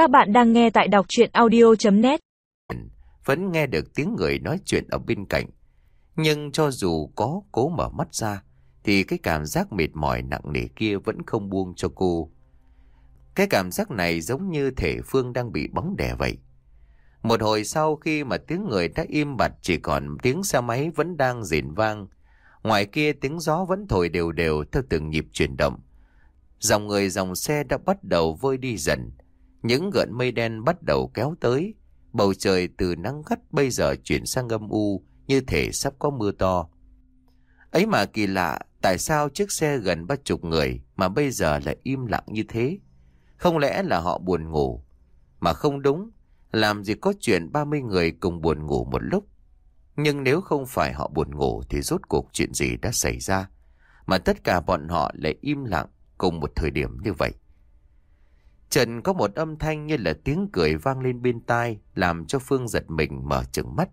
Các bạn đang nghe tại đọc chuyện audio.net Vẫn nghe được tiếng người nói chuyện ở bên cạnh. Nhưng cho dù có cố mở mắt ra, thì cái cảm giác mệt mỏi nặng nề kia vẫn không buông cho cô. Cái cảm giác này giống như thể Phương đang bị bóng đè vậy. Một hồi sau khi mà tiếng người đã im bặt chỉ còn tiếng xe máy vẫn đang rền vang. Ngoài kia tiếng gió vẫn thổi đều đều theo từng nhịp chuyển động. Dòng người dòng xe đã bắt đầu vơi đi dần. Những gợn mây đen bắt đầu kéo tới. Bầu trời từ nắng gắt bây giờ chuyển sang âm u như thể sắp có mưa to. Ấy mà kỳ lạ, tại sao chiếc xe gần ba chục người mà bây giờ lại im lặng như thế? Không lẽ là họ buồn ngủ? Mà không đúng, làm gì có chuyện 30 người cùng buồn ngủ một lúc. Nhưng nếu không phải họ buồn ngủ thì rốt cuộc chuyện gì đã xảy ra? Mà tất cả bọn họ lại im lặng cùng một thời điểm như vậy. Trần có một âm thanh như là tiếng cười vang lên bên tai làm cho Phương giật mình mở trừng mắt.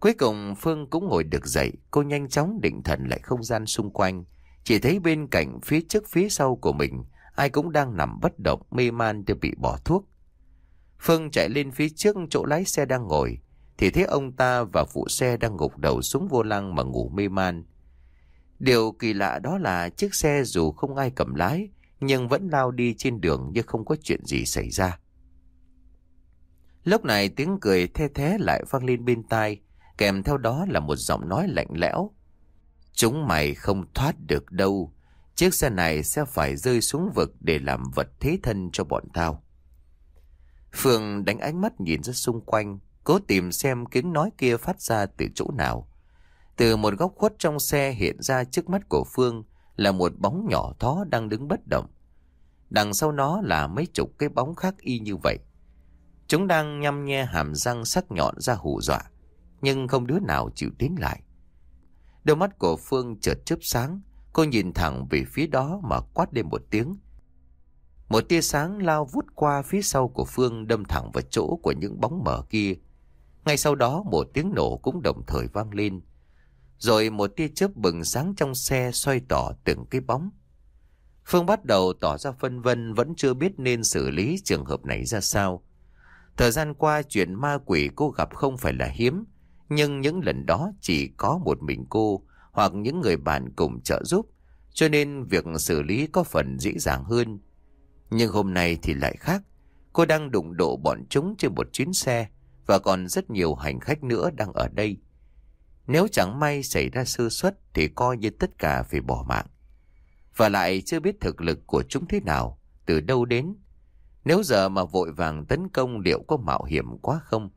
Cuối cùng Phương cũng ngồi được dậy, cô nhanh chóng định thần lại không gian xung quanh. Chỉ thấy bên cạnh phía trước phía sau của mình, ai cũng đang nằm bất động mê man để bị bỏ thuốc. Phương chạy lên phía trước chỗ lái xe đang ngồi, thì thấy ông ta và phụ xe đang gục đầu xuống vô lăng mà ngủ mê man. Điều kỳ lạ đó là chiếc xe dù không ai cầm lái, nhưng vẫn lao đi trên đường như không có chuyện gì xảy ra. Lúc này tiếng cười the thế lại vang lên bên tai, kèm theo đó là một giọng nói lạnh lẽo. Chúng mày không thoát được đâu, chiếc xe này sẽ phải rơi xuống vực để làm vật thế thân cho bọn tao. Phương đánh ánh mắt nhìn ra xung quanh, cố tìm xem tiếng nói kia phát ra từ chỗ nào. Từ một góc khuất trong xe hiện ra trước mắt của Phương là một bóng nhỏ thó đang đứng bất động. Đằng sau nó là mấy chục cái bóng khác y như vậy. Chúng đang nhăm nhe hàm răng sắc nhọn ra hù dọa, nhưng không đứa nào chịu tiến lại. Đôi mắt của Phương chợt chớp sáng, cô nhìn thẳng về phía đó mà quát lên một tiếng. Một tia sáng lao vút qua phía sau của Phương đâm thẳng vào chỗ của những bóng mờ kia. Ngay sau đó một tiếng nổ cũng đồng thời vang lên. Rồi một tia chớp bừng sáng trong xe xoay tỏ từng cái bóng. Phương bắt đầu tỏ ra phân vân vẫn chưa biết nên xử lý trường hợp này ra sao. Thời gian qua chuyện ma quỷ cô gặp không phải là hiếm, nhưng những lần đó chỉ có một mình cô hoặc những người bạn cùng trợ giúp, cho nên việc xử lý có phần dễ dàng hơn. Nhưng hôm nay thì lại khác, cô đang đụng độ bọn chúng trên một chuyến xe và còn rất nhiều hành khách nữa đang ở đây. Nếu chẳng may xảy ra sơ suất thì coi như tất cả phải bỏ mạng. Và lại chưa biết thực lực của chúng thế nào, từ đâu đến. Nếu giờ mà vội vàng tấn công liệu có mạo hiểm quá không?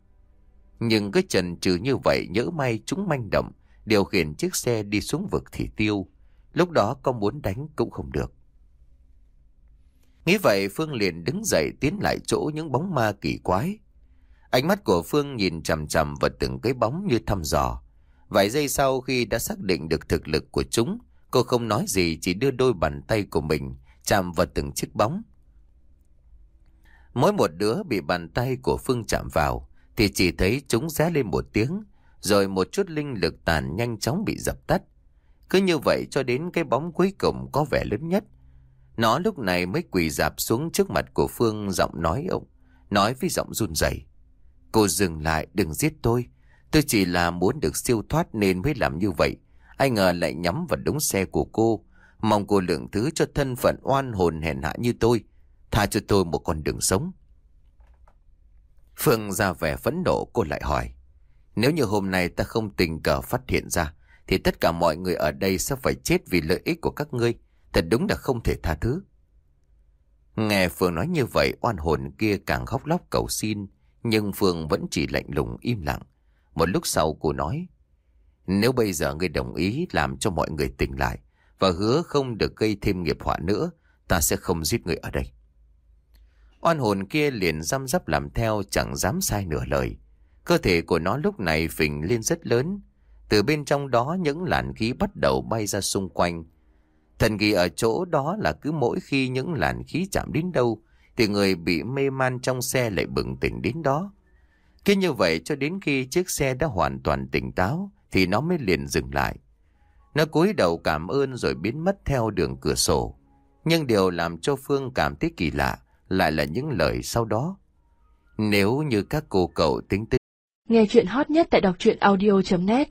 Nhưng cái trần trừ như vậy nhỡ may chúng manh động, điều khiển chiếc xe đi xuống vực thì tiêu. Lúc đó có muốn đánh cũng không được. Nghĩ vậy Phương liền đứng dậy tiến lại chỗ những bóng ma kỳ quái. Ánh mắt của Phương nhìn chằm chằm vào từng cái bóng như thăm dò. Vài giây sau khi đã xác định được thực lực của chúng, cô không nói gì chỉ đưa đôi bàn tay của mình chạm vào từng chiếc bóng. Mỗi một đứa bị bàn tay của Phương chạm vào thì chỉ thấy chúng ré lên một tiếng, rồi một chút linh lực tàn nhanh chóng bị dập tắt. Cứ như vậy cho đến cái bóng cuối cùng có vẻ lớn nhất. Nó lúc này mới quỳ dạp xuống trước mặt của Phương giọng nói ông, nói với giọng run rẩy. Cô dừng lại, đừng giết tôi. Tôi chỉ là muốn được siêu thoát nên mới làm như vậy. Ai ngờ lại nhắm vào đống xe của cô. Mong cô lượng thứ cho thân phận oan hồn hèn hạ như tôi. Tha cho tôi một con đường sống. Phương ra vẻ phẫn nộ cô lại hỏi. Nếu như hôm nay ta không tình cờ phát hiện ra, thì tất cả mọi người ở đây sẽ phải chết vì lợi ích của các ngươi. Thật đúng là không thể tha thứ. Nghe Phương nói như vậy, oan hồn kia càng khóc lóc cầu xin, nhưng Phương vẫn chỉ lạnh lùng im lặng. Một lúc sau cô nói, nếu bây giờ ngươi đồng ý làm cho mọi người tỉnh lại và hứa không được gây thêm nghiệp họa nữa, ta sẽ không giết người ở đây. Oan hồn kia liền răm rắp làm theo chẳng dám sai nửa lời. Cơ thể của nó lúc này phình lên rất lớn. Từ bên trong đó những làn khí bắt đầu bay ra xung quanh. Thần kỳ ở chỗ đó là cứ mỗi khi những làn khí chạm đến đâu thì người bị mê man trong xe lại bừng tỉnh đến đó. Cứ như vậy cho đến khi chiếc xe đã hoàn toàn tỉnh táo, thì nó mới liền dừng lại. Nó cúi đầu cảm ơn rồi biến mất theo đường cửa sổ. Nhưng điều làm cho Phương cảm thấy kỳ lạ lại là những lời sau đó. Nếu như các cô cậu tính tính. Nghe chuyện hot nhất tại đọc truyện audio.net